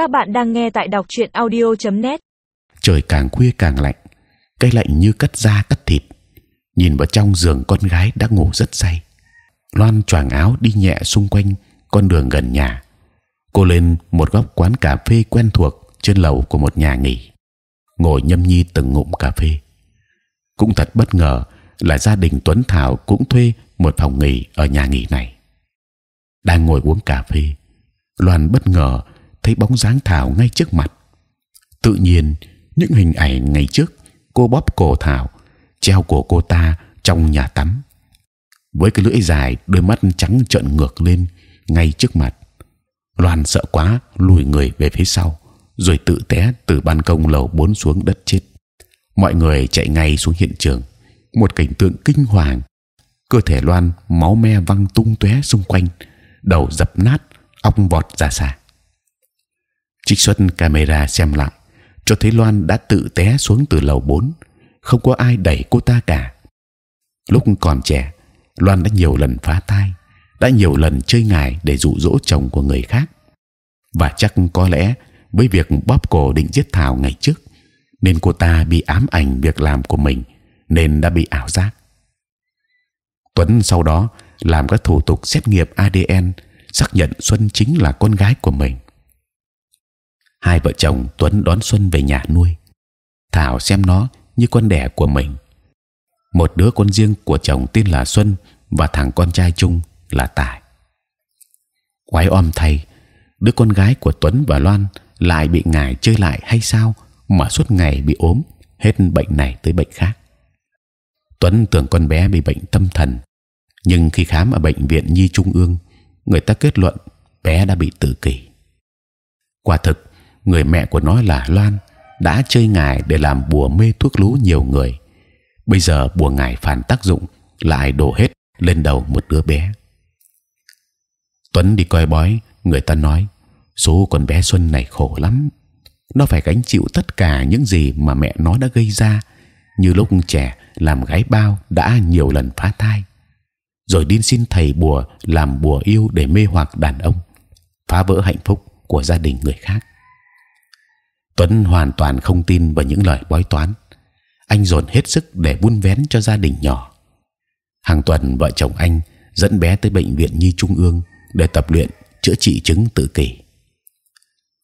Các bạn đang nghe tại đọc truyện audio.net. Trời càng khuya càng lạnh, cái lạnh như cắt da cắt thịt. Nhìn vào trong giường con gái đã ngủ rất say. Loan choàng áo đi nhẹ xung quanh con đường gần nhà. Cô lên một góc quán cà phê quen thuộc trên lầu của một nhà nghỉ, ngồi nhâm nhi từng ngụm cà phê. Cũng thật bất ngờ là gia đình Tuấn Thảo cũng thuê một phòng nghỉ ở nhà nghỉ này. Đang ngồi uống cà phê, Loan bất ngờ thấy bóng dáng Thảo ngay trước mặt. Tự nhiên những hình ảnh ngày trước cô bóp cổ Thảo, treo cổ cô ta trong nhà tắm, với cái lưỡi dài, đôi mắt trắng trợn ngược lên ngay trước mặt. Loan sợ quá, lùi người về phía sau, rồi tự té từ ban công lầu 4 xuống đất chết. Mọi người chạy ngay xuống hiện trường. Một cảnh tượng kinh hoàng. Cơ thể Loan máu me văng tung tóe xung quanh, đầu dập nát, ong vọt ra xa. Trích xuất camera xem lại, cho thấy Loan đã tự té xuống từ lầu 4 không có ai đẩy cô ta cả. Lúc còn trẻ, Loan đã nhiều lần phá thai, đã nhiều lần chơi ngài để dụ dỗ chồng của người khác, và chắc có lẽ với việc bóp cổ định giết Thảo ngày trước, nên cô ta bị ám ảnh việc làm của mình, nên đã bị ảo giác. Tuấn sau đó làm các thủ tục xét nghiệm ADN, xác nhận Xuân chính là con gái của mình. Hai vợ chồng Tuấn đón Xuân về nhà nuôi. Thảo xem nó như con đẻ của mình. Một đứa con riêng của chồng tên là Xuân và thằng con trai chung là Tài. Quái om thay, đứa con gái của Tuấn và Loan lại bị ngài chơi lại hay sao mà suốt ngày bị ốm, hết bệnh này tới bệnh khác. Tuấn tưởng con bé bị bệnh tâm thần, nhưng khi khám ở bệnh viện Nhi Trung ương, người ta kết luận bé đã bị tự kỷ. Quả thực, người mẹ của nó là Loan đã chơi ngài để làm bùa mê thuốc lú nhiều người. Bây giờ bùa ngài phản tác dụng, lại đổ hết lên đầu một đứa bé. Tuấn đi coi bói, người ta nói số con bé Xuân này khổ lắm. Nó phải gánh chịu tất cả những gì mà mẹ nó đã gây ra, như lúc trẻ làm gái bao đã nhiều lần phá thai, rồi đi xin thầy bùa làm bùa yêu để mê hoặc đàn ông, phá vỡ hạnh phúc của gia đình người khác. Tuấn hoàn toàn không tin vào những lời bói toán. Anh dồn hết sức để buôn vén cho gia đình nhỏ. Hàng tuần vợ chồng anh dẫn bé tới bệnh viện Nhi Trung ương để tập luyện chữa trị chứng tự kỷ.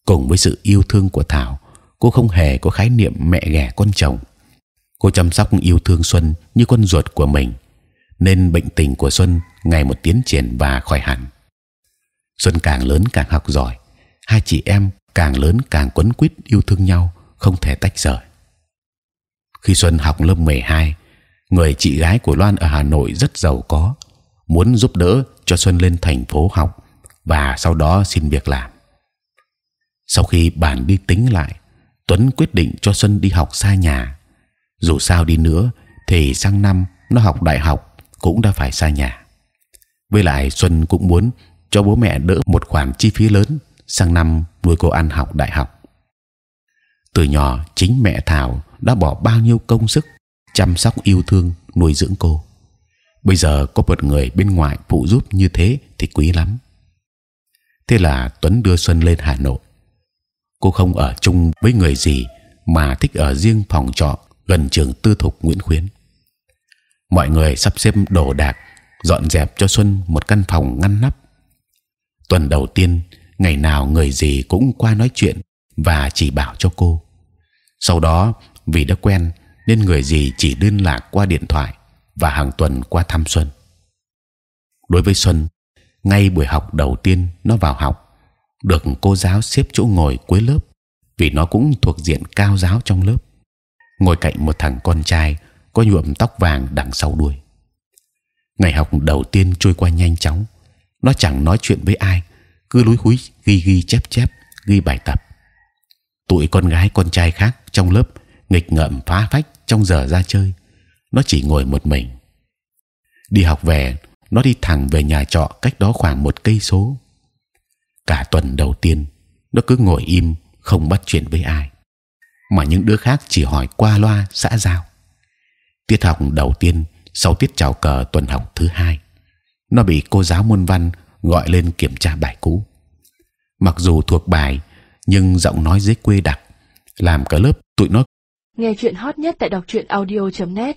Cùng với sự yêu thương của Thảo, cô không hề có khái niệm mẹ ghẻ con chồng. Cô chăm sóc yêu thương Xuân như con ruột của mình, nên bệnh tình của Xuân ngày một tiến triển và khỏi hẳn. Xuân càng lớn càng học giỏi, hai chị em càng lớn càng quấn quýt yêu thương nhau, không thể tách rời. Khi Xuân học lớp 12, người chị gái của Loan ở Hà Nội rất giàu có, muốn giúp đỡ cho Xuân lên thành phố học và sau đó xin việc làm. Sau khi bàn đi tính lại, Tuấn quyết định cho Xuân đi học xa nhà. Dù sao đi nữa, thì sang năm nó học đại học cũng đã phải xa nhà. Với lại Xuân cũng muốn cho bố mẹ đỡ một khoản chi phí lớn sang năm nuôi cô ăn học đại học. Từ nhỏ chính mẹ Thảo đã bỏ bao nhiêu công sức chăm sóc yêu thương nuôi dưỡng cô. Bây giờ có một người bên ngoài phụ giúp như thế thì quý lắm. Thế là Tuấn đưa Xuân lên Hà Nội. Cô không ở chung với người gì mà thích ở riêng phòng trọ gần trường tư thục Nguyễn Khuyến. Mọi người sắp xếp đồ đạc, dọn dẹp cho Xuân một căn phòng ngăn nắp. Tuần đầu tiên ngày nào người gì cũng qua nói chuyện và chỉ bảo cho cô. Sau đó vì đã quen nên người gì chỉ liên lạc qua điện thoại và hàng tuần qua thăm Xuân. Đối với Xuân, ngay buổi học đầu tiên nó vào học, được cô giáo xếp chỗ ngồi cuối lớp vì nó cũng thuộc diện cao giáo trong lớp, ngồi cạnh một thằng con trai có nhuộm tóc vàng đằng sau đuôi. Ngày học đầu tiên trôi qua nhanh chóng, nó chẳng nói chuyện với ai cứ lúi húi, ghi ghi chép chép, ghi bài tập. Tụi con gái, con trai khác trong lớp nghịch ngợm phá phách trong giờ ra chơi. Nó chỉ ngồi một mình. Đi học về, nó đi thẳng về nhà trọ cách đó khoảng một cây số. Cả tuần đầu tiên, nó cứ ngồi im, không bắt chuyện với ai. Mà những đứa khác chỉ hỏi qua loa, xã giao. Tiết học đầu tiên, sau tiết chào cờ tuần học thứ hai, nó bị cô giáo môn văn gọi lên kiểm tra bài cũ. Mặc dù thuộc bài, nhưng giọng nói dưới quê đặc làm cả lớp tụi nó Nghe chuyện hot nhất tại đọc truyện audio.net